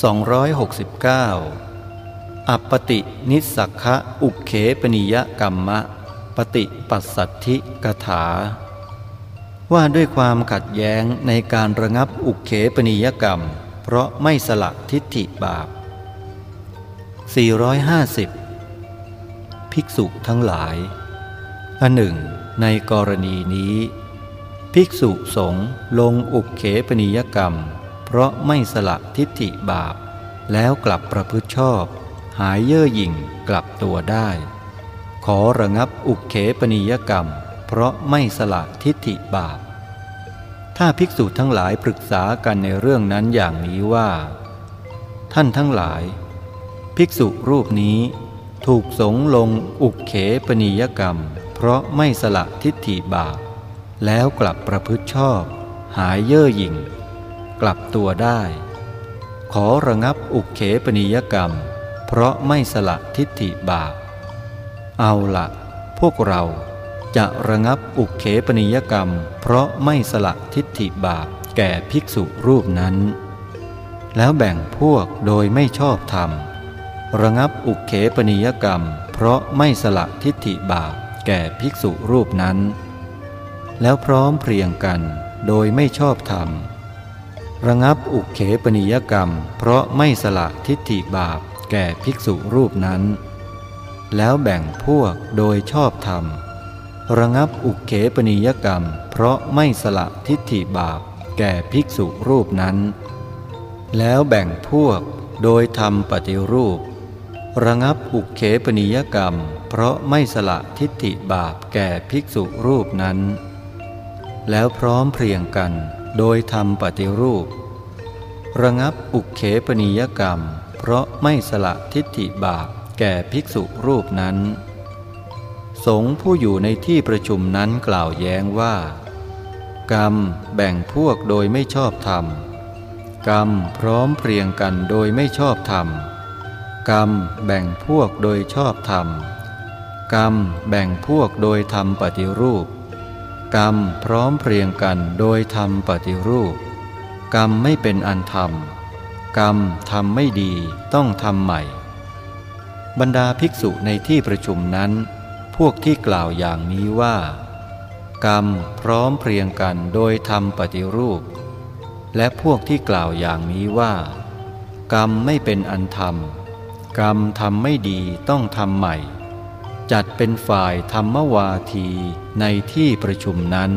269 อัปปตินิสักะอุเขปนิยกรรมะ ปฏิปัสสัทธิกถา ว่าด้วยความขัดแย้งในการระงับอุเขปนิยกรรม เพราะไม่สละทิฏฐิบาป 450 ภิกษุทั้งหลาย อันหนึ่ง ในกรณีนี้ ภิกษุสงฆ์ลงอุเขปนิยกรรม เพราะไม่สละทิฏฐิบาป แล้วกลับประพฤติชอบ หายเย่อหยิ่งกลับตัวได้ ขอระงับอุกเขปนิยกรรม เพราะไม่สละทิฏฐิบาป ถ้าภิกษุทั้งหลายปรึกษากันในเรื่องนั้นอย่างนี้ว่า ท่านทั้งหลาย ภิกษุรูปนี้ถูกสงลงอุกเขปนิยกรรม เพราะไม่สละทิฏฐิบาป แล้วกลับประพฤติชอบ หายเย่อหยิ่ง กลับตัวได้ ขอระงับอุเขปนิยกรรม เพราะไม่สละทิฏฐิบาป เอาละพวกเราจะระงับอุเขปนิยกรรม เพราะไม่สละทิฏฐิบาปแก่ภิกษุรูปนั้น แล้วแบ่งพวกโดยไม่ชอบธรรม ระงับอุเขปนิยกรรม เพราะไม่สละทิฏฐิบาปแก่ภิกษุรูปนั้น แล้วพร้อมเพรียงกันโดยไม่ชอบธรรม ระงับอุเขปนิยกรรม เพราะไม่สละทิฏฐิบาปแก่ภิกษุรูปนั้น แล้วแบ่งพวกโดยชอบธรรม ระงับอุเขปนิยกรรม เพราะไม่สละทิฏฐิบาปแก่ภิกษุรูปนั้น แล้วแบ่งพวกโดยทำปฏิรูป ระงับอุเขปนิยกรรม เพราะไม่สละทิฏฐิบาปแก่ภิกษุรูปนั้น แล้วพร้อมเพรียงกัน โดยทำปฏิรูป ระงับอุเขปนิยกรรม เพราะไม่สละทิฏฐิบาปแก่ภิกษุรูปนั้น สงผู้อยู่ในที่ประชุมนั้นกล่าวแย้งว่า กรรมแบ่งพวกโดยไม่ชอบธรรม กรรมพร้อมเพรียงกันโดยไม่ชอบธรรม กรรมแบ่งพวกโดยชอบธรรม กรรมแบ่งพวกโดยทำปฏิรูป กรรมพร้อมเพรียงกันโดยทำปฏิรูป กรรมไม่เป็นอันธรรม กรรมทำไม่ดีต้องทำใหม่ บรรดาภิกษุในที่ประชุมนั้น พวกที่กล่าวอย่างนี้ว่า กรรมพร้อมเพรียงกันโดยทำปฏิรูป และพวกที่กล่าวอย่างนี้ว่า กรรมไม่เป็นอันธรรม กรรมทำไม่ดีต้องทำใหม่ จัดเป็นฝ่ายธรรมวาทีในที่ประชุมนั้น